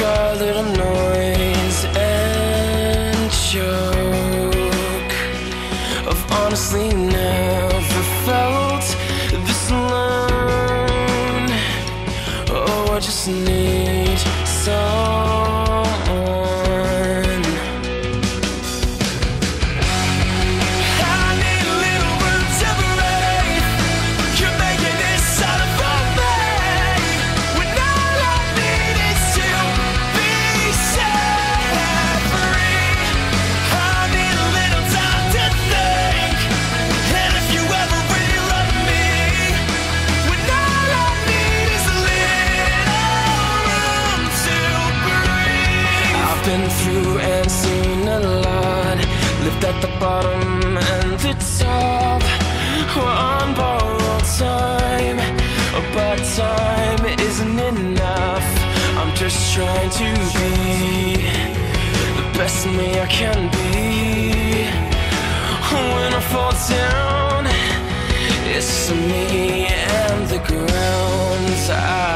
little noise and joke. I've honestly never felt this alone. Oh, I just need been through and seen a lot. Lived at the bottom and the top. We're on borrowed time, but time isn't enough. I'm just trying to be the best me I can be. When I fall down, it's me and the ground. I